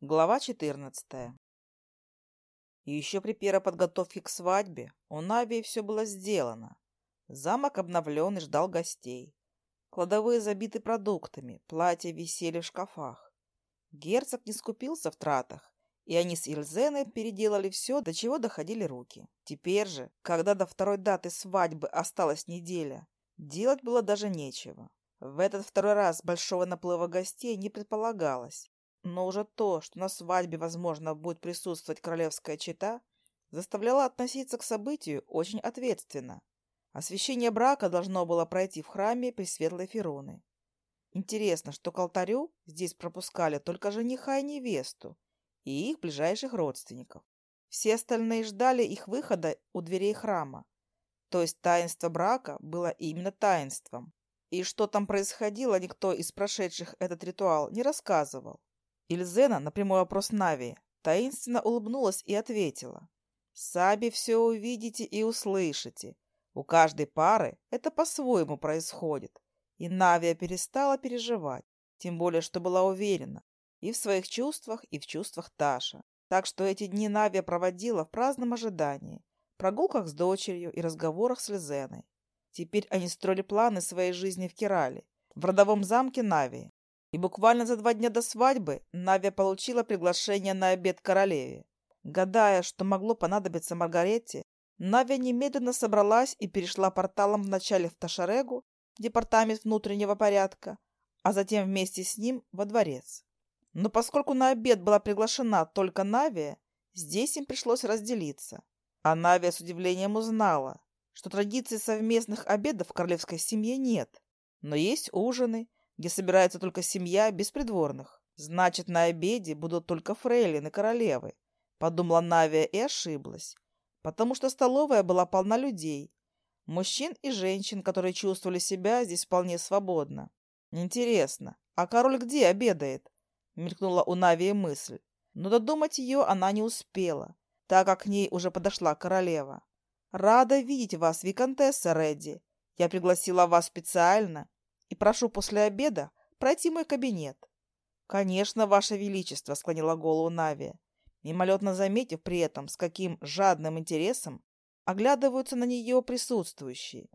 Глава 14. Еще при пероподготовке к свадьбе у Навии все было сделано. Замок обновлен и ждал гостей. Кладовые забиты продуктами, платья висели в шкафах. Герцог не скупился в тратах, и они с Ильзеной переделали все, до чего доходили руки. Теперь же, когда до второй даты свадьбы осталась неделя, делать было даже нечего. В этот второй раз большого наплыва гостей не предполагалось, но уже то, что на свадьбе, возможно, будет присутствовать королевская чета, заставляло относиться к событию очень ответственно. Освящение брака должно было пройти в храме Пресветлой Фероны. Интересно, что к алтарю здесь пропускали только жениха и невесту и их ближайших родственников. Все остальные ждали их выхода у дверей храма. То есть таинство брака было именно таинством. И что там происходило, никто из прошедших этот ритуал не рассказывал. Ильзена на прямой вопрос Нави таинственно улыбнулась и ответила. «Саби все увидите и услышите. У каждой пары это по-своему происходит». И Навия перестала переживать, тем более, что была уверена и в своих чувствах, и в чувствах Таша. Так что эти дни Навия проводила в праздном ожидании, прогулках с дочерью и разговорах с Лизеной. Теперь они строили планы своей жизни в Кирале, в родовом замке Навии, и буквально за два дня до свадьбы Навия получила приглашение на обед королеве. Гадая, что могло понадобиться Маргарете, Навия немедленно собралась и перешла порталом вначале в Ташарегу, департамент внутреннего порядка, а затем вместе с ним во дворец. Но поскольку на обед была приглашена только Навия, здесь им пришлось разделиться. А Навия с удивлением узнала, что традиции совместных обедов в королевской семье нет, но есть ужины – где собирается только семья без придворных. Значит, на обеде будут только фрейлины королевы, подумала Навия и ошиблась, потому что столовая была полна людей, мужчин и женщин, которые чувствовали себя здесь вполне свободно. Интересно, а король где обедает? Мелькнула у Навии мысль, но додумать ее она не успела, так как к ней уже подошла королева. «Рада видеть вас, виконтесса Редди. Я пригласила вас специально и прошу после обеда пройти мой кабинет. Конечно, Ваше Величество, склонила голову Нави, мимолетно заметив при этом, с каким жадным интересом оглядываются на нее присутствующие.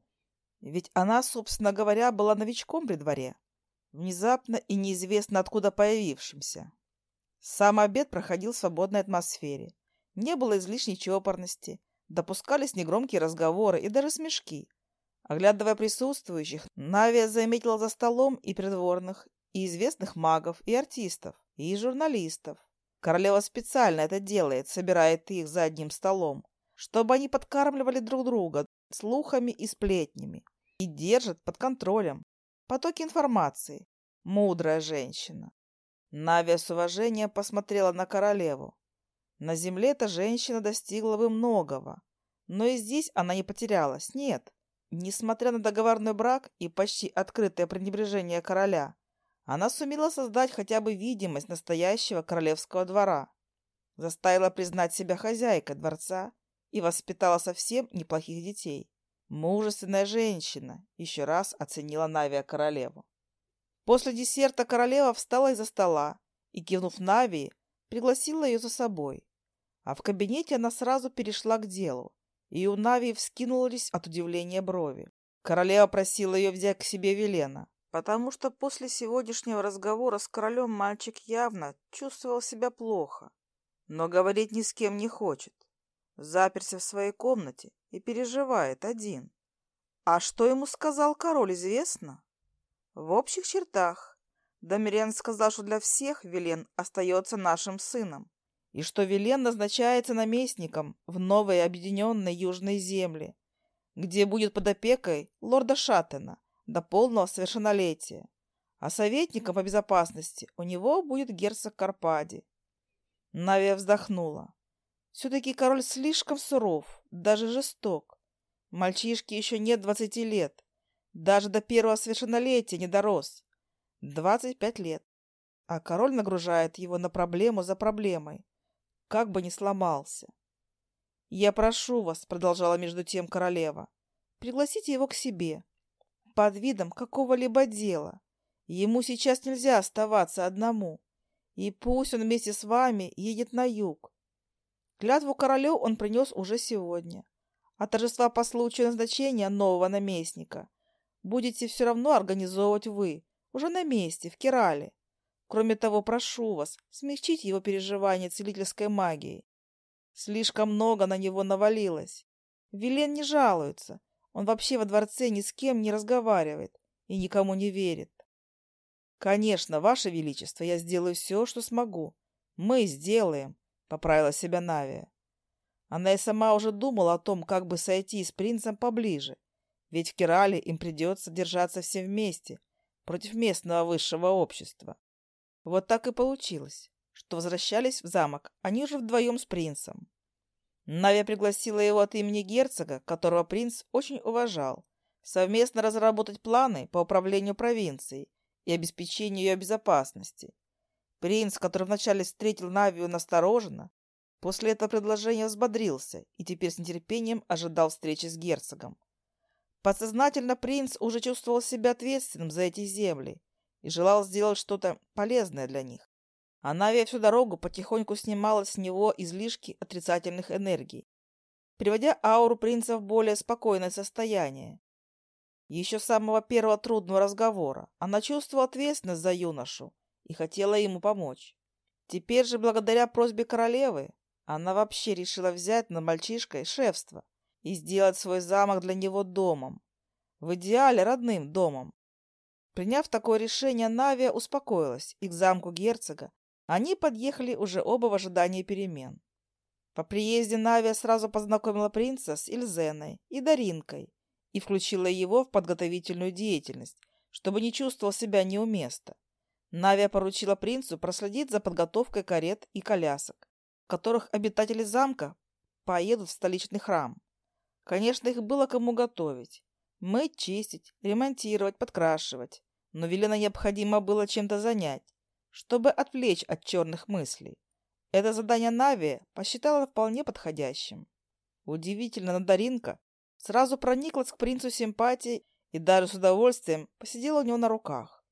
Ведь она, собственно говоря, была новичком при дворе, внезапно и неизвестно откуда появившимся. Сам обед проходил в свободной атмосфере. Не было излишней чопорности, допускались негромкие разговоры и даже смешки – Оглядывая присутствующих, Навия заметила за столом и придворных, и известных магов, и артистов, и журналистов. Королева специально это делает, собирает их за одним столом, чтобы они подкармливали друг друга слухами и сплетнями и держат под контролем потоки информации. Мудрая женщина. Навия с уважением посмотрела на королеву. На земле эта женщина достигла бы многого, но и здесь она не потерялась, нет. Несмотря на договорной брак и почти открытое пренебрежение короля, она сумела создать хотя бы видимость настоящего королевского двора, заставила признать себя хозяйкой дворца и воспитала совсем неплохих детей. Мужественная женщина еще раз оценила Навия королеву. После десерта королева встала из-за стола и, кивнув Навии, пригласила ее за собой. А в кабинете она сразу перешла к делу, и у Нави вскинулись от удивления брови. Королева просила ее взять к себе Велена, потому что после сегодняшнего разговора с королем мальчик явно чувствовал себя плохо, но говорить ни с кем не хочет. Заперся в своей комнате и переживает один. А что ему сказал король, известно? В общих чертах. Домириан сказал, что для всех Велен остается нашим сыном и что Вилен назначается наместником в новой объединенной Южной земле, где будет под опекой лорда Шаттена до полного совершеннолетия, а советником по безопасности у него будет герцог Карпади. Навия вздохнула. Все-таки король слишком суров, даже жесток. Мальчишке еще нет двадцати лет. Даже до первого совершеннолетия не дорос. Двадцать пять лет. А король нагружает его на проблему за проблемой как бы не сломался. «Я прошу вас», — продолжала между тем королева, — «пригласите его к себе, под видом какого-либо дела. Ему сейчас нельзя оставаться одному, и пусть он вместе с вами едет на юг. Клятву королю он принес уже сегодня. А торжества по случаю назначения нового наместника будете все равно организовывать вы, уже на месте, в Кирале. Кроме того, прошу вас смягчить его переживания целительской магией. Слишком много на него навалилось. Вилен не жалуется. Он вообще во дворце ни с кем не разговаривает и никому не верит. Конечно, ваше величество, я сделаю все, что смогу. Мы сделаем, поправила себя Навия. Она и сама уже думала о том, как бы сойти с принцем поближе. Ведь в Кирале им придется держаться все вместе, против местного высшего общества. Вот так и получилось, что возвращались в замок они же вдвоем с принцем. Навя пригласила его от имени герцога, которого принц очень уважал, совместно разработать планы по управлению провинцией и обеспечению ее безопасности. Принц, который вначале встретил Навию настороженно, после этого предложения взбодрился и теперь с нетерпением ожидал встречи с герцогом. Подсознательно принц уже чувствовал себя ответственным за эти земли – и желал сделать что-то полезное для них. Она ведь всю дорогу потихоньку снимала с него излишки отрицательных энергий, приводя ауру принца в более спокойное состояние. Еще с самого первого трудного разговора она чувствовала ответственность за юношу и хотела ему помочь. Теперь же, благодаря просьбе королевы, она вообще решила взять на мальчишкой шефство и сделать свой замок для него домом. В идеале родным домом. Приняв такое решение, Навия успокоилась и к замку герцога они подъехали уже оба в ожидании перемен. По приезде Навия сразу познакомила принца с Ильзеной и Даринкой и включила его в подготовительную деятельность, чтобы не чувствовал себя неуместно. Навия поручила принцу проследить за подготовкой карет и колясок, в которых обитатели замка поедут в столичный храм. Конечно, их было кому готовить мыть, чистить, ремонтировать, подкрашивать. Но Велена необходимо было чем-то занять, чтобы отвлечь от черных мыслей. Это задание Нави посчитала вполне подходящим. Удивительно, но Даринка сразу прониклась к принцу симпатии и даже с удовольствием посидела у него на руках.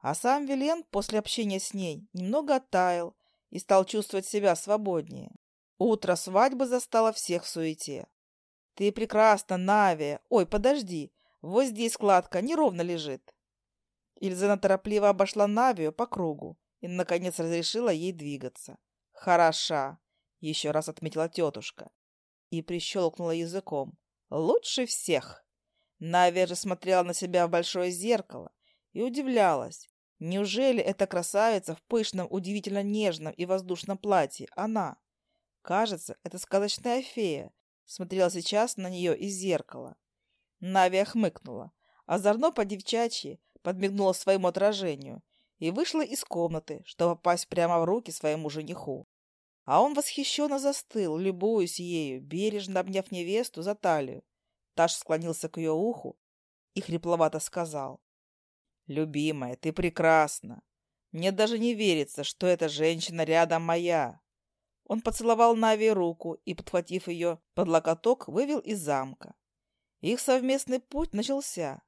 А сам Вилен после общения с ней немного оттаял и стал чувствовать себя свободнее. Утро свадьбы застало всех в суете. «Ты прекрасна, Нави! Ой, подожди! Вот здесь складка неровно лежит. Ильзена торопливо обошла Навию по кругу и, наконец, разрешила ей двигаться. «Хороша!» — еще раз отметила тетушка. И прищелкнула языком. «Лучше всех!» Навия же смотрела на себя в большое зеркало и удивлялась. Неужели эта красавица в пышном, удивительно нежном и воздушном платье она? Кажется, эта сказочная фея смотрела сейчас на нее из зеркала. Навия хмыкнула, озорно по-девчачьи подмигнула своему отражению и вышла из комнаты, чтобы попасть прямо в руки своему жениху. А он восхищенно застыл, любуясь ею, бережно обняв невесту за талию. Таш склонился к ее уху и хрипловато сказал. «Любимая, ты прекрасна. Мне даже не верится, что эта женщина рядом моя». Он поцеловал Нави руку и, подхватив ее под локоток, вывел из замка. Их совместный путь начался.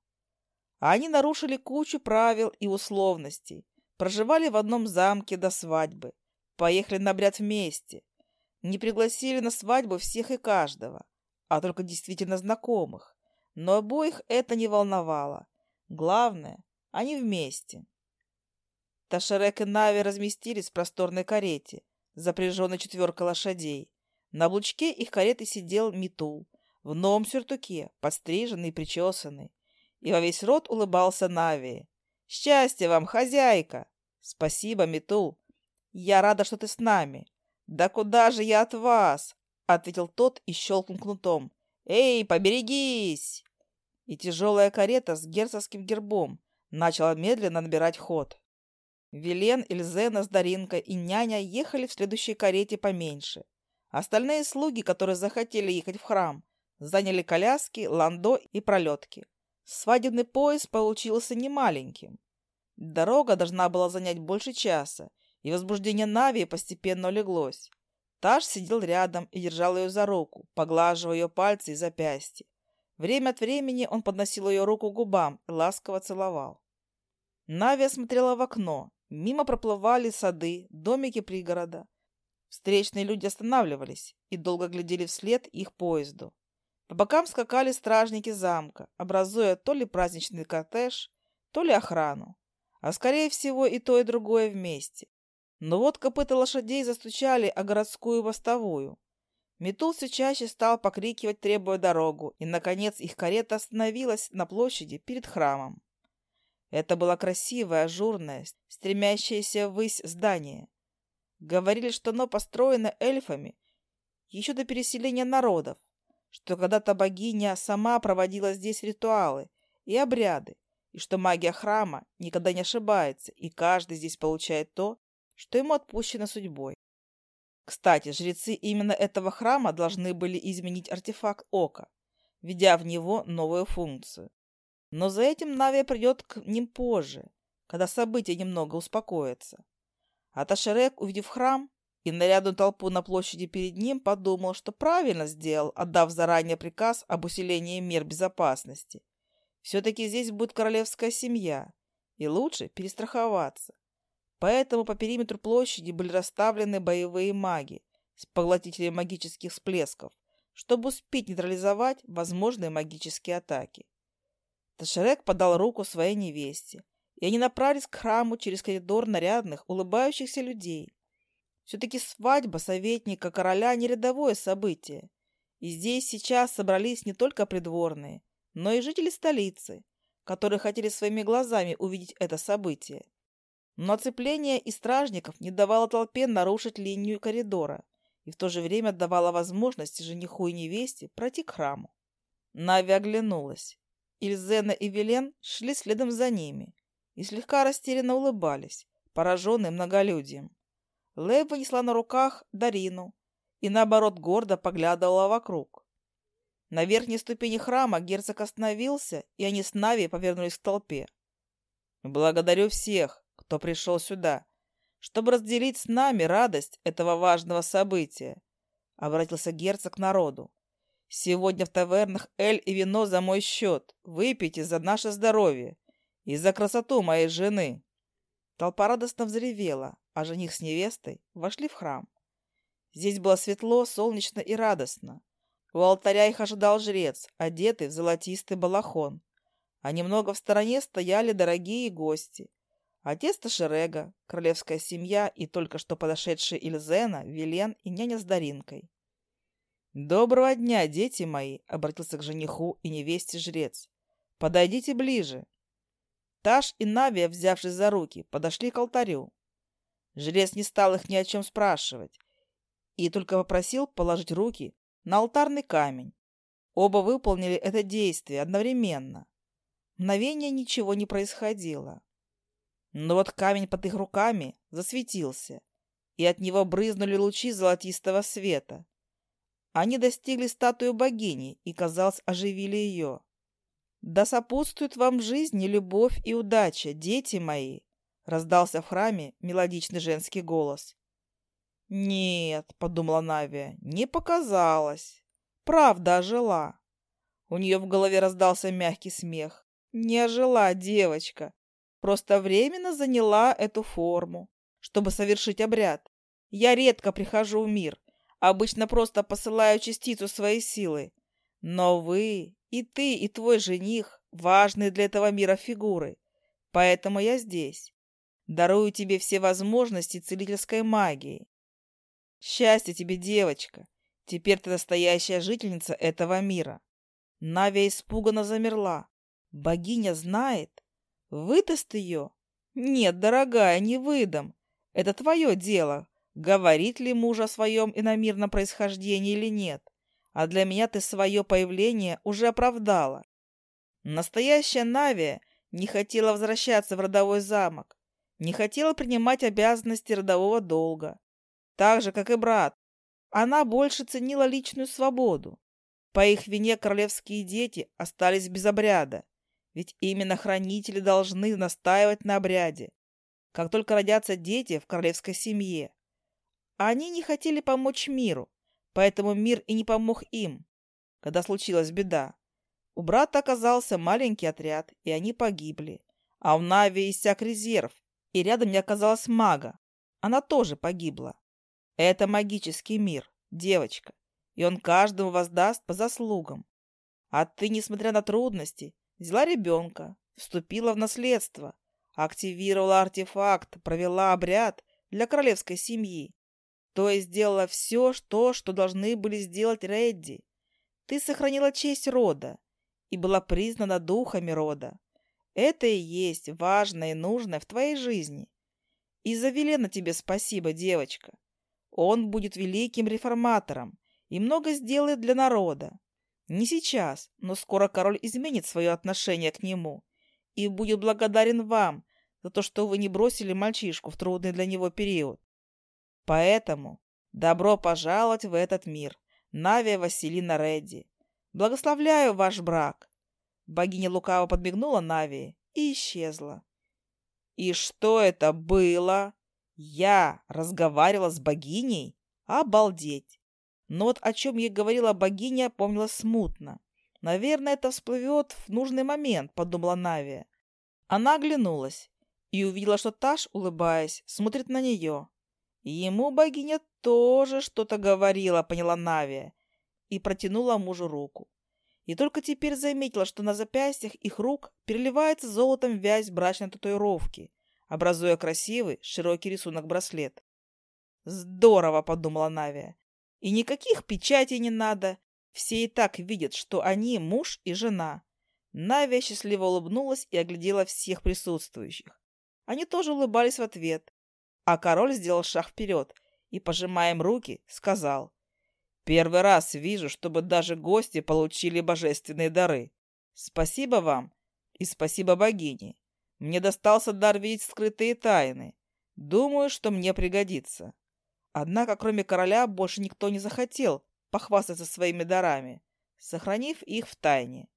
Они нарушили кучу правил и условностей, проживали в одном замке до свадьбы, поехали на обряд вместе, не пригласили на свадьбу всех и каждого, а только действительно знакомых. Но обоих это не волновало. Главное, они вместе. Ташерек и Нави разместились в просторной карете, запряженной четверкой лошадей. На облучке их кареты сидел Митул, в новом сюртуке, подстриженный и причесанный. И во весь рот улыбался Нави. «Счастья вам, хозяйка!» «Спасибо, Митул. Я рада, что ты с нами». «Да куда же я от вас?» — ответил тот и щелкнул кнутом. «Эй, поберегись!» И тяжелая карета с герцогским гербом начала медленно набирать ход. Вилен, Ильзена с Даринкой и няня ехали в следующей карете поменьше. Остальные слуги, которые захотели ехать в храм, заняли коляски, ландо и пролетки. Свадебный поезд получился немаленьким. Дорога должна была занять больше часа, и возбуждение Нави постепенно леглось. Таш сидел рядом и держал ее за руку, поглаживая ее пальцы и запястья. Время от времени он подносил ее руку к губам и ласково целовал. Нави смотрела в окно. Мимо проплывали сады, домики пригорода. Встречные люди останавливались и долго глядели вслед их поезду. По бокам скакали стражники замка, образуя то ли праздничный кортеж, то ли охрану, а скорее всего и то, и другое вместе. Но вот копыта лошадей застучали о городскую мостовую. Метул все чаще стал покрикивать, требуя дорогу, и, наконец, их карета остановилась на площади перед храмом. Это было красивое, ажурное, стремящееся ввысь здание. Говорили, что оно построено эльфами еще до переселения народов, что когда-то богиня сама проводила здесь ритуалы и обряды, и что магия храма никогда не ошибается, и каждый здесь получает то, что ему отпущено судьбой. Кстати, жрецы именно этого храма должны были изменить артефакт ока, введя в него новую функцию. Но за этим Навия придет к ним позже, когда события немного успокоятся. А Ташерек, увидев храм, и, нарядную толпу на площади перед ним, подумал, что правильно сделал, отдав заранее приказ об усилении мер безопасности. Все-таки здесь будет королевская семья, и лучше перестраховаться. Поэтому по периметру площади были расставлены боевые маги с поглотителем магических всплесков, чтобы успеть нейтрализовать возможные магические атаки. Ташерек подал руку своей невесте, и они направились к храму через коридор нарядных, улыбающихся людей, все-таки свадьба советника короля – не рядовое событие. И здесь сейчас собрались не только придворные, но и жители столицы, которые хотели своими глазами увидеть это событие. Но оцепление и стражников не давало толпе нарушить линию коридора и в то же время давало возможность жениху и невесте пройти к храму. Нави оглянулась. Ильзена и Велен шли следом за ними и слегка растерянно улыбались, пораженные многолюдием. Лэй вынесла на руках Дарину и, наоборот, гордо поглядывала вокруг. На верхней ступени храма герцог остановился, и они с Нави повернулись к толпе. «Благодарю всех, кто пришел сюда, чтобы разделить с нами радость этого важного события», — обратился герцог к народу. «Сегодня в тавернах эль и вино за мой счет. Выпейте за наше здоровье и за красоту моей жены». Толпа радостно взревела, а жених с невестой вошли в храм. Здесь было светло, солнечно и радостно. У алтаря их ожидал жрец, одетый в золотистый балахон. А немного в стороне стояли дорогие гости. Отец Ташерега, королевская семья и только что подошедшие Ильзена, Вилен и няня с Даринкой. «Доброго дня, дети мои!» — обратился к жениху и невесте жрец. «Подойдите ближе, Таш и Навия, взявшись за руки, подошли к алтарю. Жрец не стал их ни о чем спрашивать и только попросил положить руки на алтарный камень. Оба выполнили это действие одновременно. Мгновение ничего не происходило. Но вот камень под их руками засветился, и от него брызнули лучи золотистого света. Они достигли статую богини и, казалось, оживили ее. «Да сопутствует вам в жизни любовь и удача, дети мои!» — раздался в храме мелодичный женский голос. «Нет», — подумала Навия, — «не показалось. Правда ожила». У нее в голове раздался мягкий смех. «Не ожила девочка. Просто временно заняла эту форму, чтобы совершить обряд. Я редко прихожу в мир, обычно просто посылаю частицу своей силы. Но вы, И ты, и твой жених важны для этого мира фигуры. Поэтому я здесь. Дарую тебе все возможности целительской магии. Счастье тебе, девочка. Теперь ты настоящая жительница этого мира. Навя испуганно замерла. Богиня знает. Выдаст ее? Нет, дорогая, не выдам. Это твое дело, говорит ли муж о своем иномирном происхождении или нет а для меня ты свое появление уже оправдала. Настоящая Навия не хотела возвращаться в родовой замок, не хотела принимать обязанности родового долга, так же, как и брат. Она больше ценила личную свободу. По их вине королевские дети остались без обряда, ведь именно хранители должны настаивать на обряде, как только родятся дети в королевской семье. Они не хотели помочь миру, поэтому мир и не помог им, когда случилась беда. У брата оказался маленький отряд, и они погибли. А у Нави иссяк резерв, и рядом не оказалась мага. Она тоже погибла. Это магический мир, девочка, и он каждому воздаст по заслугам. А ты, несмотря на трудности, взяла ребенка, вступила в наследство, активировала артефакт, провела обряд для королевской семьи то есть сделала все то, что должны были сделать Редди. Ты сохранила честь рода и была признана духами рода. Это и есть важное и нужное в твоей жизни. И за Велена тебе спасибо, девочка. Он будет великим реформатором и много сделает для народа. Не сейчас, но скоро король изменит свое отношение к нему и будет благодарен вам за то, что вы не бросили мальчишку в трудный для него период. Поэтому добро пожаловать в этот мир, Навия Василина Редди. Благословляю ваш брак. Богиня лукаво подмигнула Навии и исчезла. И что это было? Я разговаривала с богиней? Обалдеть! Но вот о чем ей говорила богиня, помнила смутно. Наверное, это всплывет в нужный момент, подумала Навия. Она оглянулась и увидела, что Таш, улыбаясь, смотрит на нее. Ему богиня тоже что-то говорила, поняла Навия и протянула мужу руку. И только теперь заметила, что на запястьях их рук переливается золотом вязь брачной татуировки, образуя красивый, широкий рисунок браслет. «Здорово!» — подумала Навия. «И никаких печатей не надо. Все и так видят, что они муж и жена». Навия счастливо улыбнулась и оглядела всех присутствующих. Они тоже улыбались в ответ, а король сделал шаг вперед и, пожимая им руки, сказал. «Первый раз вижу, чтобы даже гости получили божественные дары. Спасибо вам и спасибо богине. Мне достался дар видеть скрытые тайны. Думаю, что мне пригодится». Однако, кроме короля, больше никто не захотел похвастаться своими дарами, сохранив их в тайне.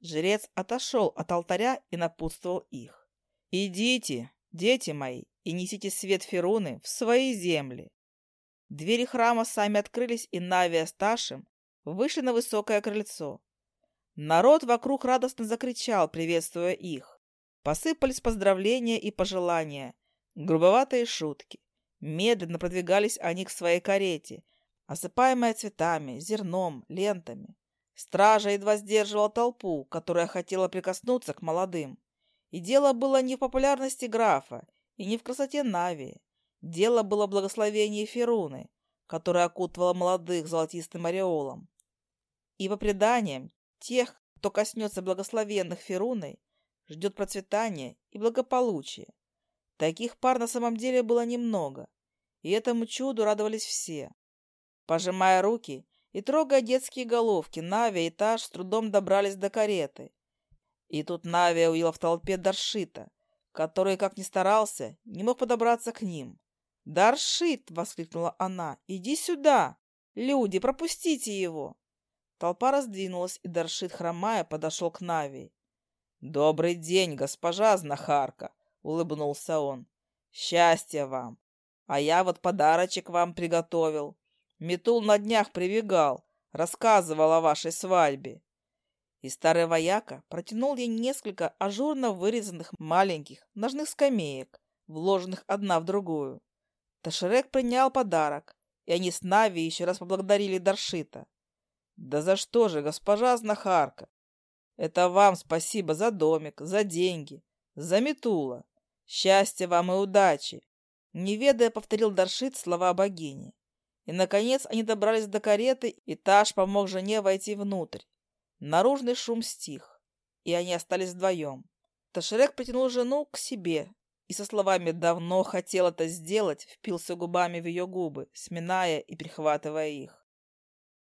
Жрец отошел от алтаря и напутствовал их. «Идите, дети мои, и несите свет Феруны в свои земли. Двери храма сами открылись, и Навия с Ташем вышли на высокое крыльцо. Народ вокруг радостно закричал, приветствуя их. Посыпались поздравления и пожелания, грубоватые шутки. Медленно продвигались они к своей карете, осыпаемая цветами, зерном, лентами. Стража едва сдерживала толпу, которая хотела прикоснуться к молодым. И дело было не в популярности графа и не в красоте Нави. Дело было благословение Феруны, которое окутывало молодых золотистым ореолом. И по преданиям, тех, кто коснется благословенных Феруной, ждет процветание и благополучие. Таких пар на самом деле было немного, и этому чуду радовались все. Пожимая руки и трогая детские головки, Нави и Таш с трудом добрались до кареты. И тут Нави увидела в толпе Даршита — который, как ни старался, не мог подобраться к ним. «Даршит!» — воскликнула она. «Иди сюда! Люди, пропустите его!» Толпа раздвинулась, и Даршит, хромая, подошел к Нави. «Добрый день, госпожа знахарка!» — улыбнулся он. «Счастья вам! А я вот подарочек вам приготовил. Метул на днях прибегал, рассказывал о вашей свадьбе. И Старая вояка протянул ей несколько ажурно вырезанных маленьких ножных скамеек, вложенных одна в другую. Ташерек принял подарок, и они с Нави еще раз поблагодарили Даршита. «Да за что же, госпожа знахарка? Это вам спасибо за домик, за деньги, за метула. Счастья вам и удачи!» Неведая повторил Даршит слова богини. И, наконец, они добрались до кареты, и Таш помог жене войти внутрь наружный шум стих, и они остались вдвоем. Ташерек притянул жену к себе и со словами «давно хотел это сделать» впился губами в ее губы, сминая и прихватывая их.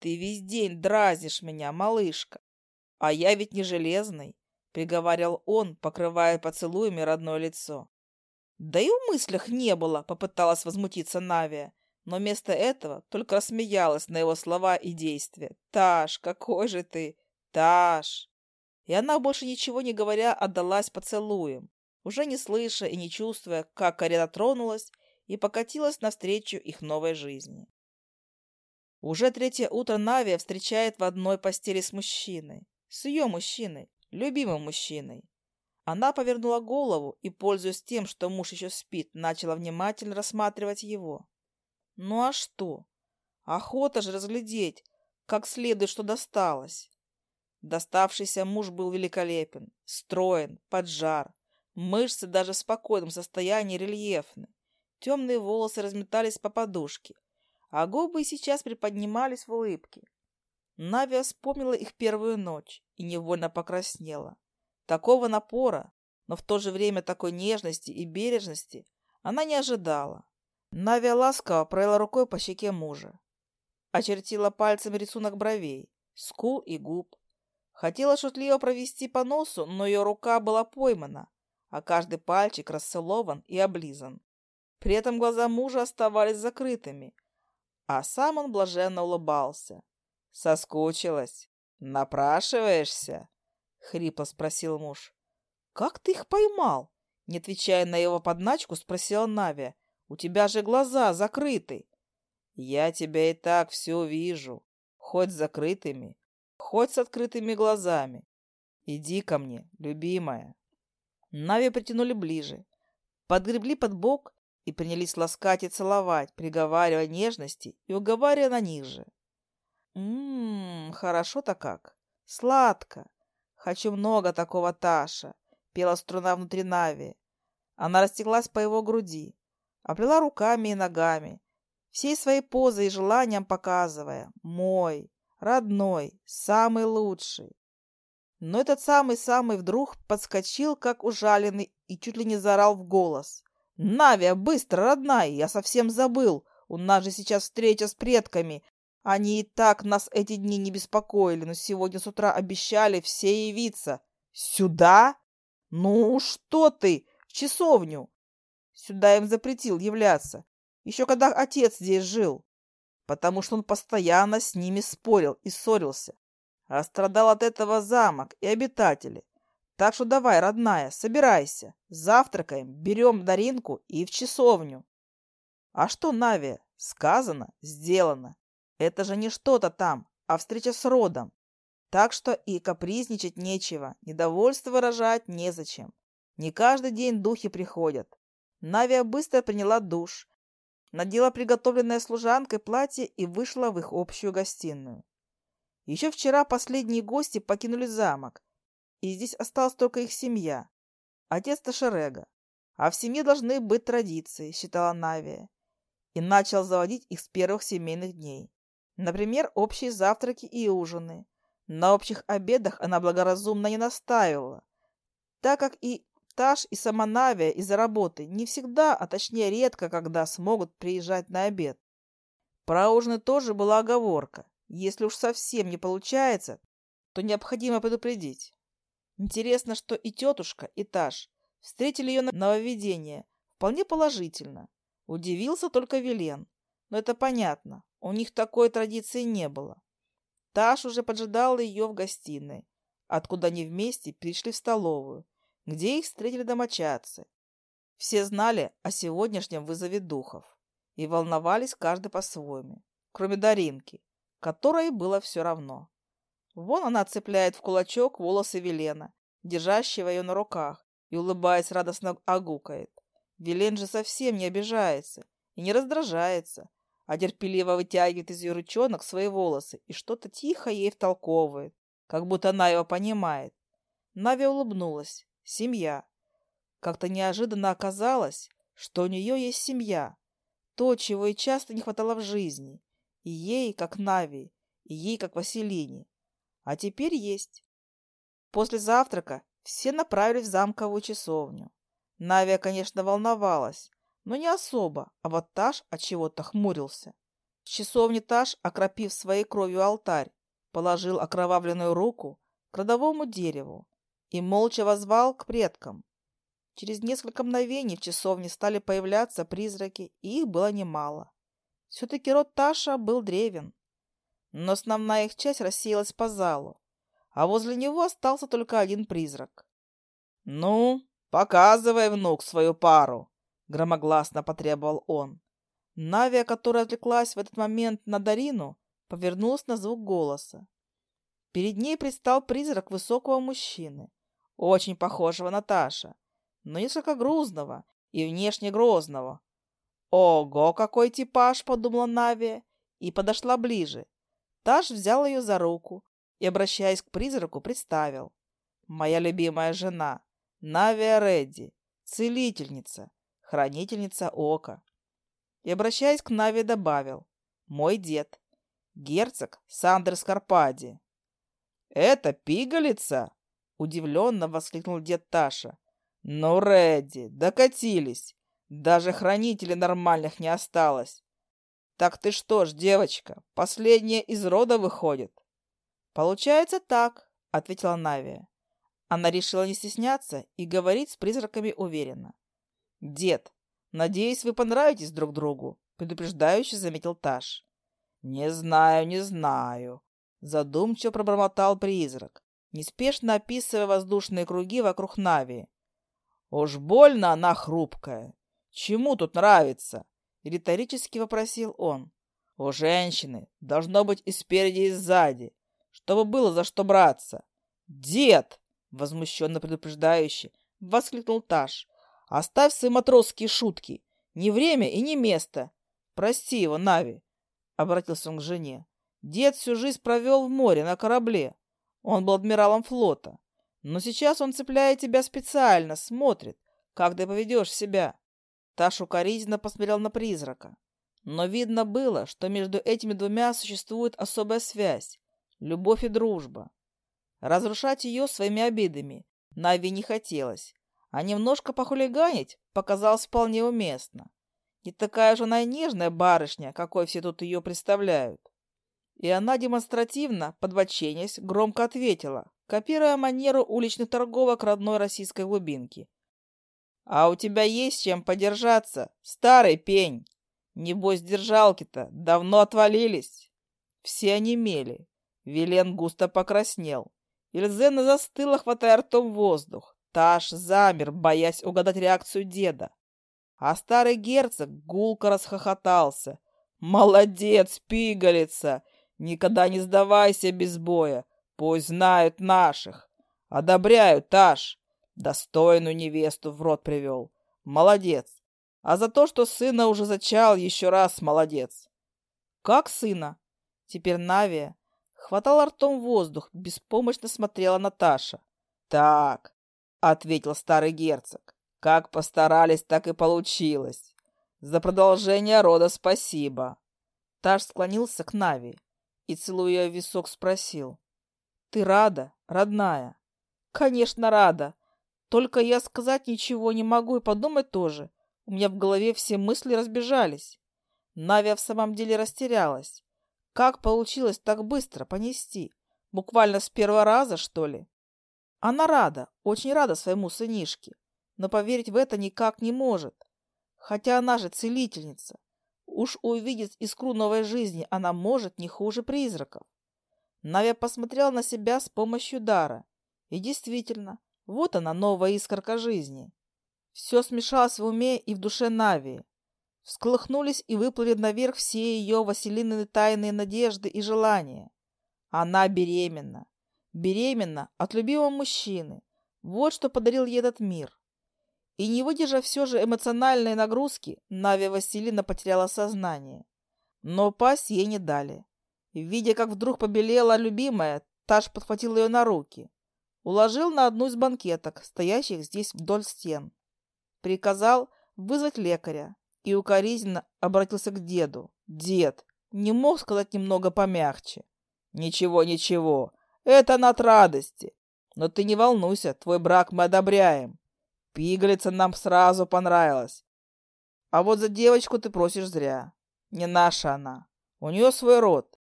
«Ты весь день дразнишь меня, малышка, а я ведь не железный», — приговаривал он, покрывая поцелуями родное лицо. «Да и в мыслях не было», — попыталась возмутиться Навия, но вместо этого только рассмеялась на его слова и действия. «Таш, какой же ты!» «Таш!» И она, больше ничего не говоря, отдалась поцелуем, уже не слыша и не чувствуя, как арена тронулась и покатилась навстречу их новой жизни. Уже третье утро Навия встречает в одной постели с мужчиной, с ее мужчиной, любимым мужчиной. Она повернула голову и, пользуясь тем, что муж еще спит, начала внимательно рассматривать его. Ну а что? Охота же разглядеть, как следует, что досталось. Доставшийся муж был великолепен, строен, поджар. Мышцы даже в спокойном состоянии рельефны. Темные волосы разметались по подушке, а губы сейчас приподнимались в улыбке. Навия вспомнила их первую ночь и невольно покраснела. Такого напора, но в то же время такой нежности и бережности она не ожидала. Навия ласково провела рукой по щеке мужа. Очертила пальцем рисунок бровей, скул и губ Хотела шутливо провести по носу, но ее рука была поймана, а каждый пальчик расцелован и облизан. При этом глаза мужа оставались закрытыми, а сам он блаженно улыбался. «Соскучилась? Напрашиваешься?» — хрипло спросил муж. «Как ты их поймал?» — не отвечая на его подначку, спросила Навия. «У тебя же глаза закрыты!» «Я тебя и так все вижу, хоть закрытыми, Хоть с открытыми глазами. Иди ко мне, любимая. Нави притянули ближе, подгребли под бок и принялись ласкать и целовать, приговаривая нежности и уговаривая на них же. «Ммм, хорошо-то как. Сладко. Хочу много такого, Таша», — пела струна внутри Нави. Она растеклась по его груди, оплела руками и ногами, всей своей позой и желанием показывая «Мой, родной, самый лучший. Но этот самый-самый вдруг подскочил, как ужаленный, и чуть ли не заорал в голос. «Навия, быстро, родная, я совсем забыл. У нас же сейчас встреча с предками. Они и так нас эти дни не беспокоили, но сегодня с утра обещали все явиться. Сюда? Ну, что ты, в часовню!» Сюда им запретил являться. Еще когда отец здесь жил потому что он постоянно с ними спорил и ссорился. острадал от этого замок и обитатели. Так что давай, родная, собирайся. Завтракаем, берем Даринку и в часовню. А что, Навия? сказано, сделано. Это же не что-то там, а встреча с родом. Так что и капризничать нечего, недовольство выражать незачем. Не каждый день духи приходят. Навия быстро приняла душ надела приготовленное служанкой платье и вышла в их общую гостиную. Еще вчера последние гости покинули замок, и здесь осталась только их семья, отец Ташерега. А в семье должны быть традиции, считала Навия, и начал заводить их с первых семейных дней. Например, общие завтраки и ужины. На общих обедах она благоразумно не настаивала, так как и Таш, и сама Навия из-за работы не всегда, а точнее редко, когда смогут приезжать на обед. Про ужины тоже была оговорка. Если уж совсем не получается, то необходимо предупредить. Интересно, что и тетушка, и Таш встретили ее на нововведение вполне положительно. Удивился только Вилен. Но это понятно, у них такой традиции не было. Таш уже поджидала ее в гостиной, откуда они вместе пришли в столовую, где их встретили домочадцы. Все знали о сегодняшнем вызове духов и волновались каждый по-своему, кроме Даринки, которой было все равно. Вон она цепляет в кулачок волосы Велена, держащего ее на руках, и, улыбаясь, радостно огукает. Велен же совсем не обижается и не раздражается, а терпеливо вытягивает из ее ручонок свои волосы и что-то тихо ей втолковывает, как будто она его понимает. Нави улыбнулась семья. Как-то неожиданно оказалось, что у нее есть семья, то, чего ей часто не хватало в жизни, и ей, как Нави, и ей, как Василине. А теперь есть. После завтрака все направились в замковую часовню. Навия, конечно, волновалась, но не особо, а вот Таш от чего-то хмурился. В часовне Таш, окропив своей кровью алтарь, положил окровавленную руку к родовому дереву и молча возвал к предкам. Через несколько мгновений в часовне стали появляться призраки, и их было немало. Все-таки род Таша был древен, но основная их часть рассеялась по залу, а возле него остался только один призрак. «Ну, показывай, внук, свою пару!» — громогласно потребовал он. Навия, которая отвлеклась в этот момент на Дарину, повернулась на звук голоса. Перед ней предстал призрак высокого мужчины. очень похожего на Таша, но несколько грузного и внешне грозного. «Ого, какой типаж!» — подумала Навия и подошла ближе. Таш взял ее за руку и, обращаясь к призраку, представил. «Моя любимая жена, Навия Редди, целительница, хранительница ока». И, обращаясь к Нави, добавил. «Мой дед, герцог Сандерс Карпади». «Это пигалица!» удивленно воскликнул дед Таша. «Ну, Редди, докатились! Даже хранителей нормальных не осталось!» «Так ты что ж, девочка, последняя из рода выходит?» «Получается так», — ответила Навия. Она решила не стесняться и говорить с призраками уверенно. «Дед, надеюсь, вы понравитесь друг другу», — предупреждающе заметил Таш. «Не знаю, не знаю», — задумчиво пробормотал призрак неспешно описывая воздушные круги вокруг Нави. «Уж больно она хрупкая! Чему тут нравится?» — риторически вопросил он. «У женщины должно быть и спереди, и сзади, чтобы было за что браться!» «Дед!» — возмущенно предупреждающе воскликнул Таш. «Оставь свои матросские шутки! Не время и не место! Прости его, Нави!» — обратился он к жене. «Дед всю жизнь провел в море на корабле. Он был адмиралом флота. Но сейчас он цепляет тебя специально, смотрит, как ты поведешь себя. Таш укоризненно посмотрел на призрака. Но видно было, что между этими двумя существует особая связь, любовь и дружба. Разрушать ее своими обидами Нави не хотелось, а немножко похулиганить показалось вполне уместно. Не такая же она и нежная барышня, какой все тут ее представляют и она демонстративно, подбоченясь, громко ответила, копируя манеру уличных торговок родной российской глубинки. «А у тебя есть чем подержаться, старый пень! Небось, держалки-то давно отвалились!» Все онемели. Вилен густо покраснел. Ильзена застыла, хватая ртом воздух. Таш замер, боясь угадать реакцию деда. А старый герцог гулко расхохотался. «Молодец, пигалица! Никогда не сдавайся без боя. Пусть знают наших. Одобряют, Таш. Достойную невесту в рот привел. Молодец. А за то, что сына уже зачал, еще раз молодец. Как сына? Теперь Навия хватала ртом воздух, беспомощно смотрела Наташа. Так, ответил старый герцог. Как постарались, так и получилось. За продолжение рода спасибо. Таш склонился к Навии и, целуя висок, спросил. «Ты рада, родная?» «Конечно, рада. Только я сказать ничего не могу и подумать тоже. У меня в голове все мысли разбежались. Навя в самом деле растерялась. Как получилось так быстро понести? Буквально с первого раза, что ли? Она рада, очень рада своему сынишке, но поверить в это никак не может. Хотя она же целительница, Уж увидит искру новой жизни она может не хуже призраков. Навя посмотрел на себя с помощью дара. И действительно, вот она, новая искорка жизни. Все смешалось в уме и в душе Нави, Всколыхнулись и выплыли наверх все ее Василины тайные надежды и желания. Она беременна. Беременна от любимого мужчины. Вот что подарил ей этот мир и, не выдержав все же эмоциональной нагрузки, Нави Василина потеряла сознание. Но пасть ей не дали. Видя, как вдруг побелела любимая, Таш подхватил ее на руки. Уложил на одну из банкеток, стоящих здесь вдоль стен. Приказал вызвать лекаря и укоризненно обратился к деду. «Дед, не мог сказать немного помягче?» «Ничего, ничего, это над радости. Но ты не волнуйся, твой брак мы одобряем. Пигалица типа, нам сразу понравилась. А вот за девочку ты просишь зря. Не наша она. У нее свой род.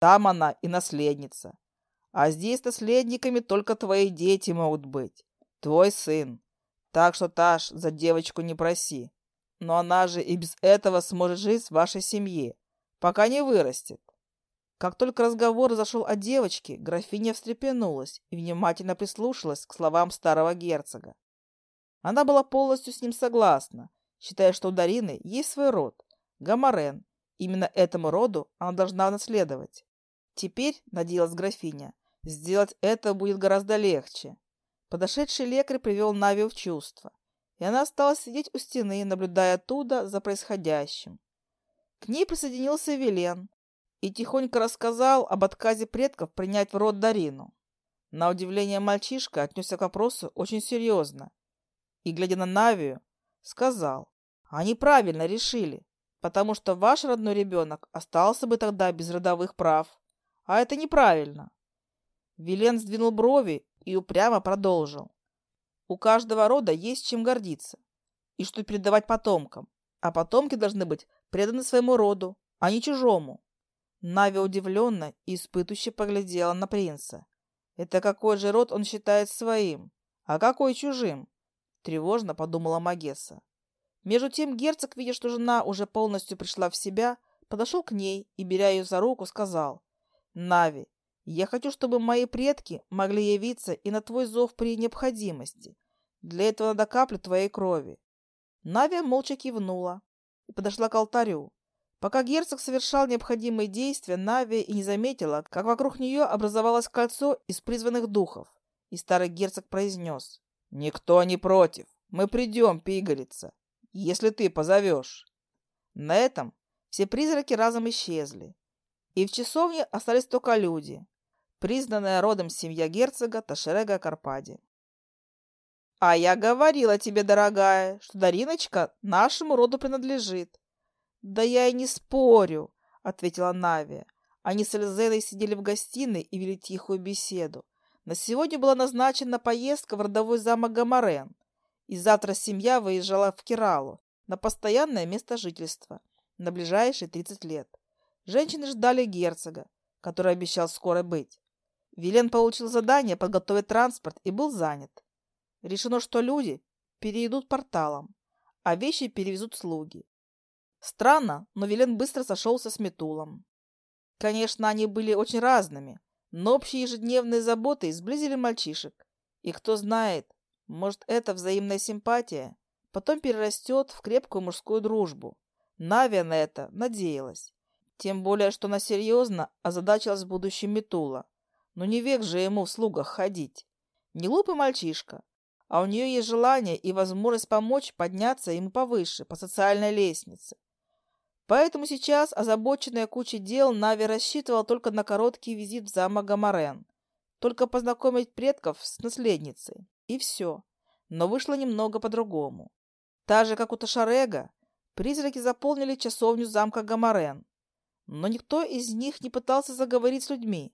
Там она и наследница. А здесь наследниками только твои дети могут быть. Твой сын. Так что, Таш, за девочку не проси. Но она же и без этого сможет жить в вашей семье, пока не вырастет. Как только разговор зашел о девочке, графиня встрепенулась и внимательно прислушалась к словам старого герцога. Она была полностью с ним согласна, считая, что у Дарины есть свой род – Гамарен. Именно этому роду она должна наследовать. Теперь, надеялась графиня, сделать это будет гораздо легче. Подошедший лекарь привел Навию в чувство, и она стала сидеть у стены, наблюдая оттуда за происходящим. К ней присоединился Велен и тихонько рассказал об отказе предков принять в род Дарину. На удивление мальчишка отнесся к вопросу очень серьезно – и, глядя на Навию, сказал, «Они правильно решили, потому что ваш родной ребенок остался бы тогда без родовых прав, а это неправильно». Вилен сдвинул брови и упрямо продолжил. «У каждого рода есть чем гордиться и что передавать потомкам, а потомки должны быть преданы своему роду, а не чужому». Нави удивленно и испытуще поглядела на принца. Это какой же род он считает своим, а какой чужим? Тревожно подумала Магесса. Между тем герцог, видя, что жена уже полностью пришла в себя, подошел к ней и, беря ее за руку, сказал. «Нави, я хочу, чтобы мои предки могли явиться и на твой зов при необходимости. Для этого надо каплю твоей крови». Нави молча кивнула и подошла к алтарю. Пока герцог совершал необходимые действия, Нави и не заметила, как вокруг нее образовалось кольцо из призванных духов. И старый герцог произнес. Никто не против. Мы придем, пигалица, если ты позовешь. На этом все призраки разом исчезли. И в часовне остались только люди, признанная родом семья герцога Ташерега Карпади. «А я говорила тебе, дорогая, что Дариночка нашему роду принадлежит». «Да я и не спорю», — ответила Навия. Они с Эльзеной сидели в гостиной и вели тихую беседу. На Сегодня была назначена поездка в родовой замок Гамарен, и завтра семья выезжала в Киралу на постоянное место жительства на ближайшие 30 лет. Женщины ждали герцога, который обещал скоро быть. Вилен получил задание подготовить транспорт и был занят. Решено, что люди перейдут порталом, а вещи перевезут слуги. Странно, но Вилен быстро сошелся с Метулом. Конечно, они были очень разными – но общие ежедневные заботы сблизили мальчишек. И кто знает, может, эта взаимная симпатия потом перерастет в крепкую мужскую дружбу. Навия на это надеялась. Тем более, что она серьезно озадачилась будущим Метула. Но не век же ему в слугах ходить. Не глупый мальчишка, а у нее есть желание и возможность помочь подняться ему повыше, по социальной лестнице. Поэтому сейчас, озабоченная кучей дел, Нави рассчитывала только на короткий визит в замок Гамарен, только познакомить предков с наследницей, и все. Но вышло немного по-другому. Так же, как у Ташарега, призраки заполнили часовню замка Гамарен, но никто из них не пытался заговорить с людьми,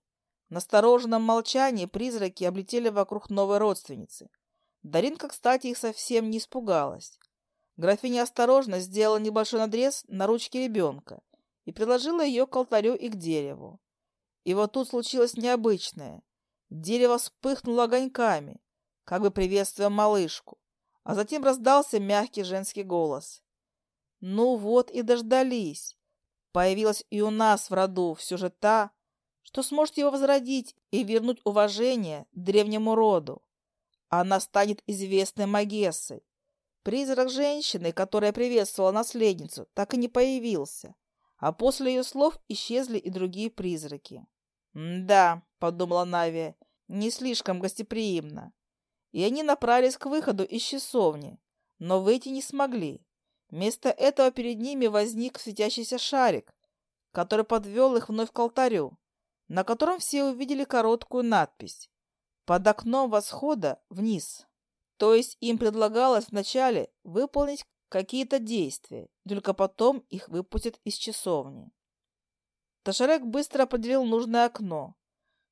в настороженном молчании призраки облетели вокруг новой родственницы. Даринка, кстати, их совсем не испугалась. Графиня осторожно сделала небольшой надрез на ручке ребенка и приложила ее к алтарю и к дереву. И вот тут случилось необычное. Дерево вспыхнуло огоньками, как бы приветствуя малышку, а затем раздался мягкий женский голос. «Ну вот и дождались. Появилась и у нас в роду все же та, что сможет его возродить и вернуть уважение древнему роду. Она станет известной Магессой, Призрак женщины, которая приветствовала наследницу, так и не появился, а после ее слов исчезли и другие призраки. «Да», — подумала Навия, — «не слишком гостеприимно». И они направились к выходу из часовни, но выйти не смогли. Вместо этого перед ними возник светящийся шарик, который подвел их вновь к алтарю, на котором все увидели короткую надпись «Под окном восхода вниз». То есть им предлагалось вначале выполнить какие-то действия, только потом их выпустят из часовни. Ташарек быстро определил нужное окно.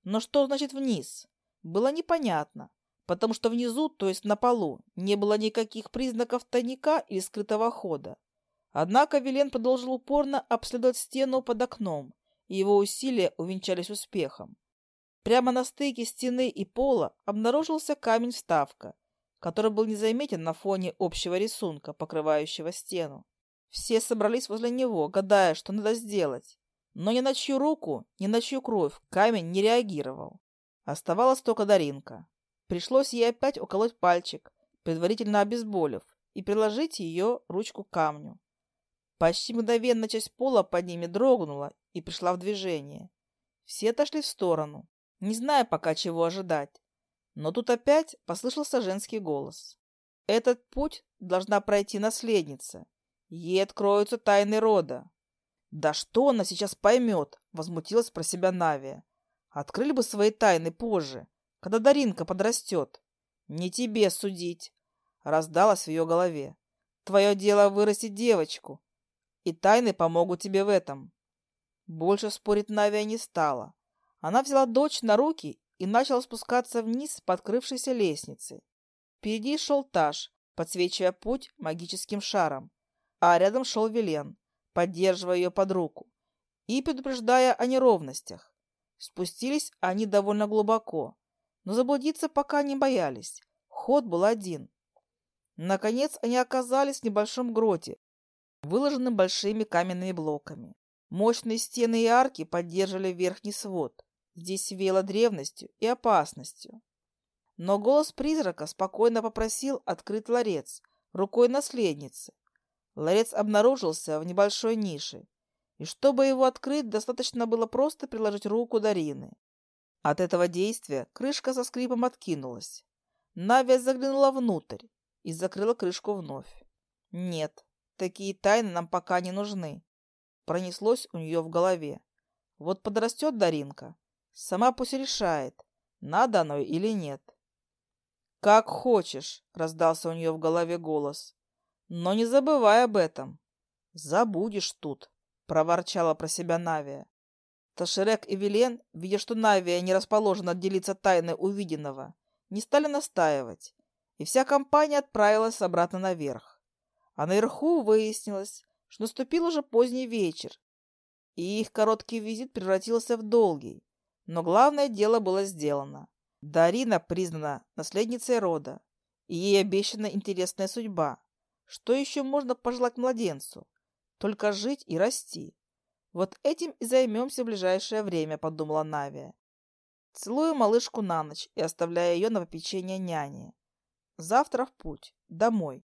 Но что значит вниз? Было непонятно, потому что внизу, то есть на полу, не было никаких признаков тайника или скрытого хода. Однако Вилен продолжил упорно обследовать стену под окном, и его усилия увенчались успехом. Прямо на стыке стены и пола обнаружился камень-вставка – который был незаметен на фоне общего рисунка, покрывающего стену. Все собрались возле него, гадая, что надо сделать. Но ни на чью руку, ни на чью кровь камень не реагировал. Оставалась только Даринка. Пришлось ей опять уколоть пальчик, предварительно обезболив, и приложить ее ручку к камню. Почти мгновенно часть пола под ними дрогнула и пришла в движение. Все отошли в сторону, не зная пока чего ожидать. Но тут опять послышался женский голос. «Этот путь должна пройти наследница. Ей откроются тайны рода». «Да что она сейчас поймет?» — возмутилась про себя Навия. «Открыли бы свои тайны позже, когда Даринка подрастет». «Не тебе судить», — раздалось в ее голове. «Твое дело вырастить девочку, и тайны помогут тебе в этом». Больше спорить Навия не стала. Она взяла дочь на руки и начала спускаться вниз по открывшейся лестнице. Впереди шел Таш, подсвечивая путь магическим шаром, а рядом шел Велен, поддерживая ее под руку и предупреждая о неровностях. Спустились они довольно глубоко, но заблудиться пока не боялись. Ход был один. Наконец они оказались в небольшом гроте, выложенном большими каменными блоками. Мощные стены и арки поддерживали верхний свод. Здесь веяло древностью и опасностью. Но голос призрака спокойно попросил открыть ларец рукой наследницы. Ларец обнаружился в небольшой нише, и чтобы его открыть, достаточно было просто приложить руку Дарины. От этого действия крышка со скрипом откинулась. Навя заглянула внутрь и закрыла крышку вновь. «Нет, такие тайны нам пока не нужны», — пронеслось у нее в голове. «Вот подрастет Даринка, сама пусть решает, надо оно или нет. «Как хочешь», — раздался у нее в голове голос. «Но не забывай об этом». «Забудешь тут», — проворчала про себя Навия. Ташерек и Вилен, видя, что Навия не расположена делиться тайной увиденного, не стали настаивать, и вся компания отправилась обратно наверх. А наверху выяснилось, что наступил уже поздний вечер, и их короткий визит превратился в долгий. Но главное дело было сделано. Дарина признана наследницей рода, и ей обещана интересная судьба. Что еще можно пожелать младенцу? Только жить и расти. Вот этим и займемся в ближайшее время, подумала Навия. Целую малышку на ночь и оставляя ее на попечение няни. Завтра в путь, домой.